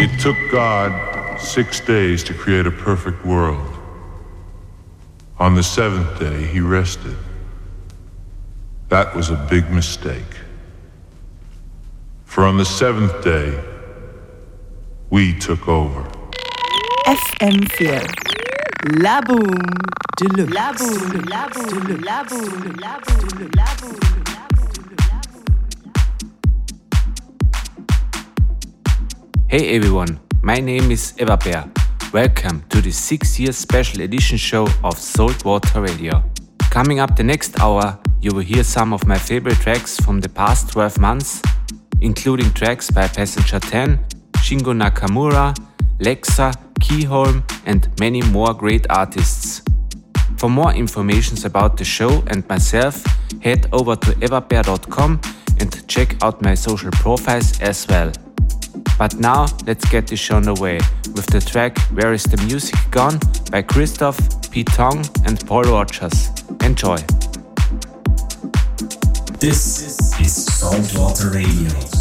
It took God six days to create a perfect world. On the seventh day, he rested. That was a big mistake. For on the seventh day, we took over. FM4 La Boom Deluxe. La Boum, La Boum, La Boum, La Boum, Hey everyone, my name is Eva Bear. Welcome to the six year special edition show of Saltwater Radio. Coming up the next hour, you will hear some of my favorite tracks from the past 12 months, including tracks by Passenger 10, Shingo Nakamura, Lexa, Keyholm, and many more great artists. For more information about the show and myself, head over to evabear.com and check out my social profiles as well. But now let's get the show underway with the track Where is the Music Gone by Christoph, Pete Tong, and Paul Rogers. Enjoy. This is Saltwater Radio.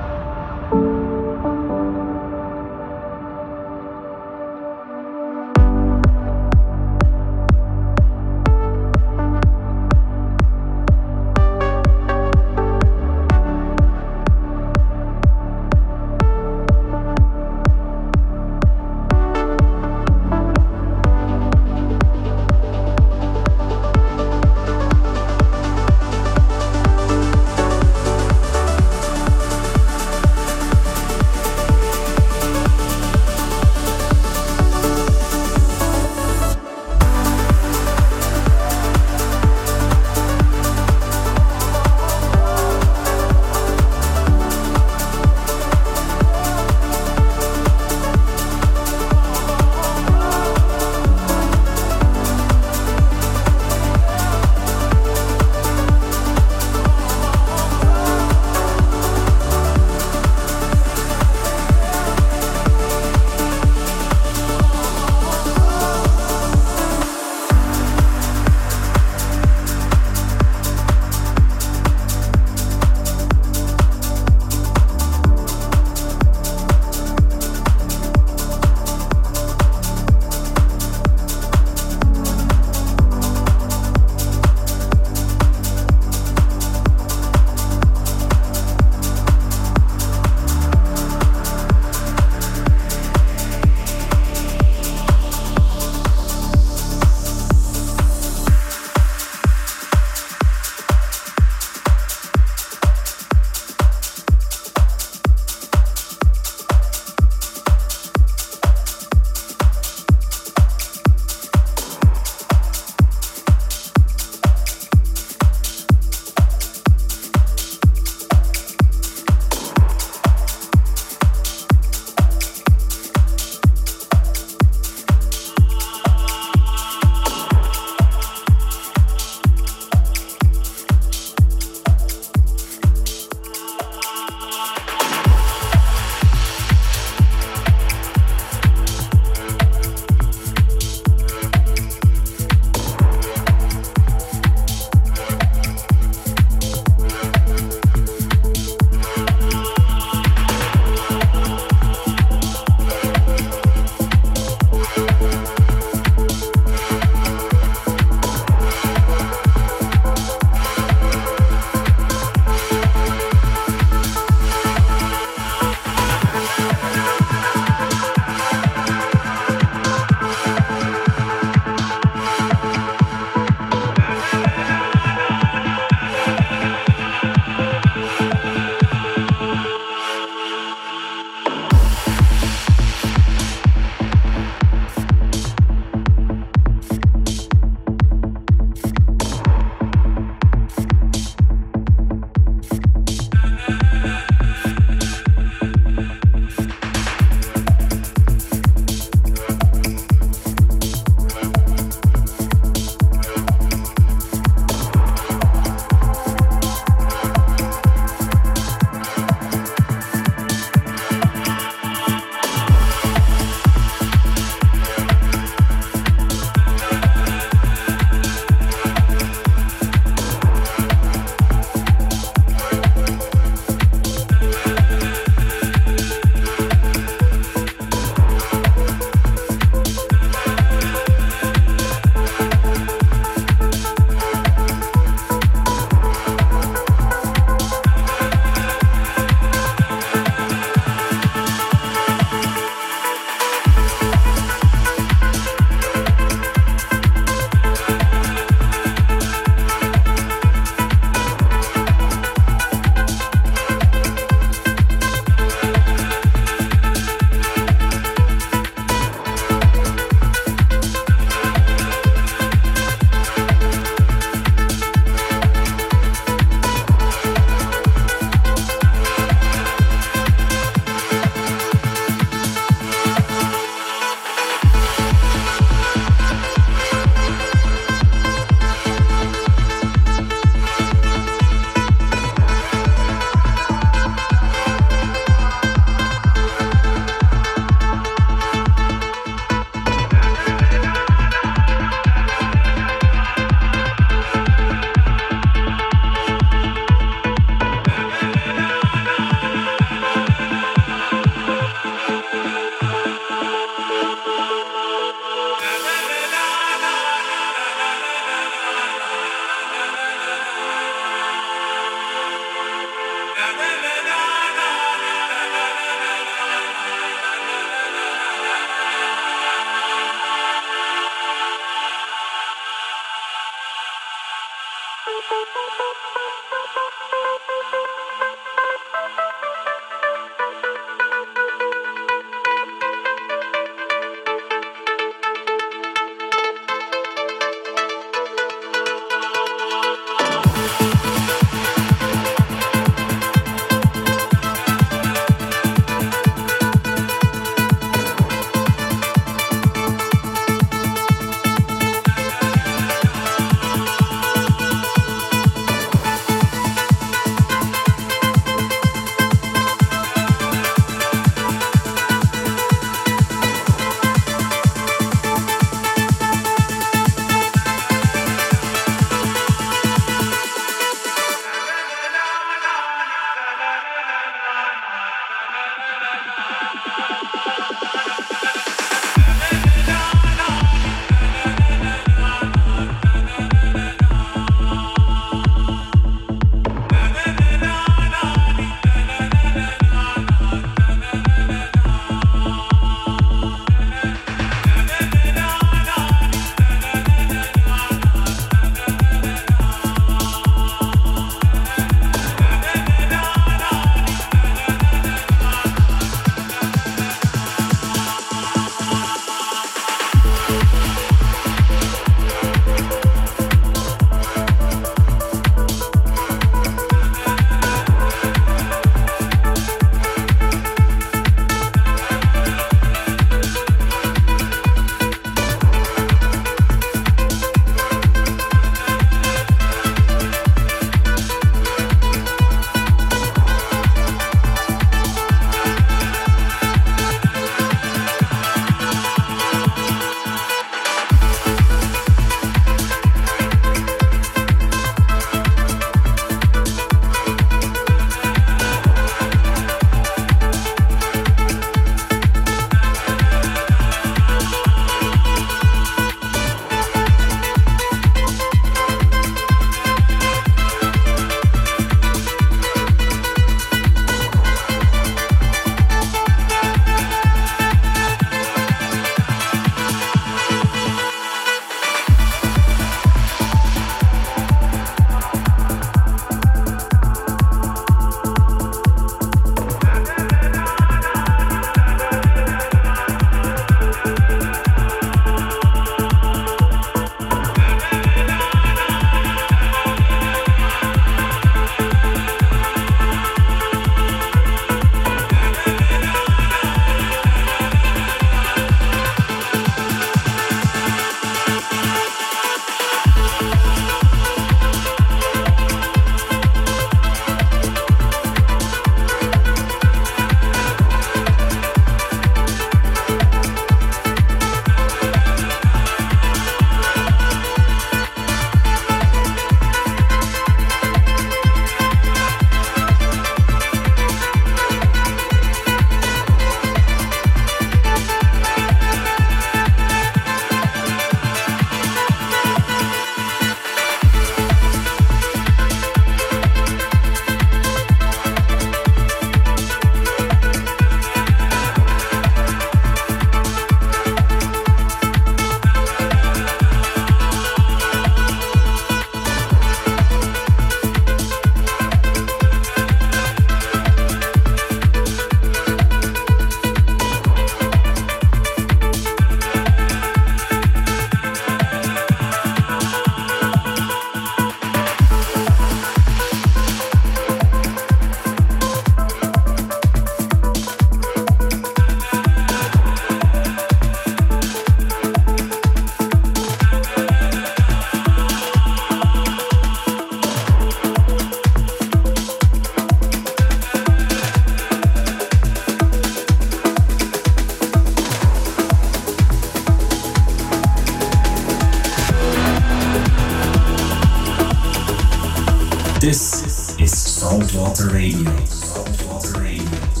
Saltwater Radio.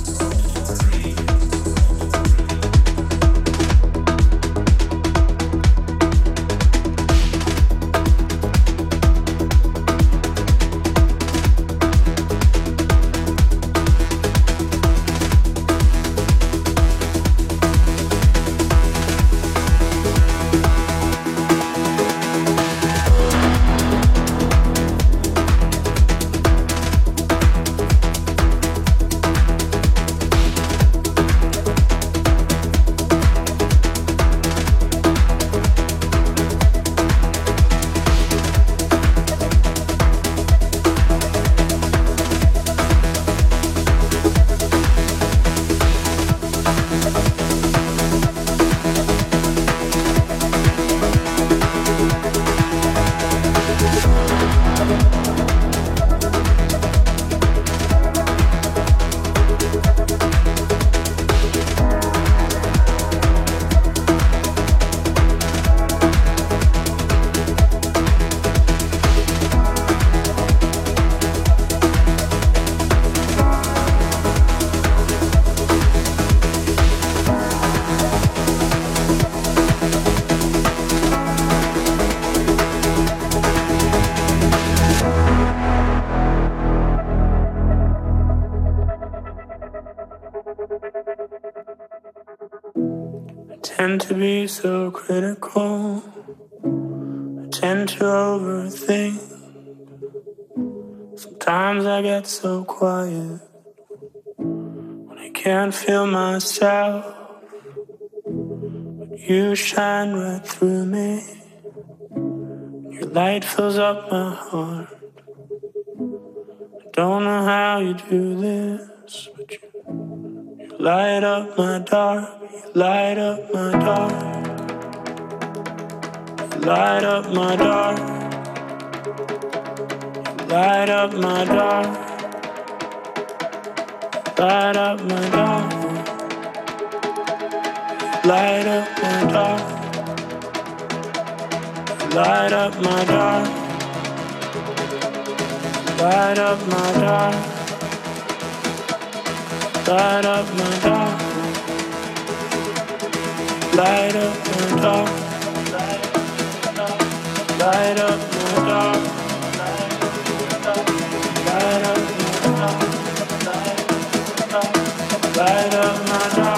Tend to be so critical. I tend to overthink. Sometimes I get so quiet when I can't feel myself. But you shine right through me. Your light fills up my heart. I don't know how you do this, but you, you light up my dark light up my dark, light up my dark, light up my dark, light up my dark, light up my dark, light up my dark, light up my dark, light up my dark. Light up my dark. Light up my dark. Light up my dark. Light up my dark.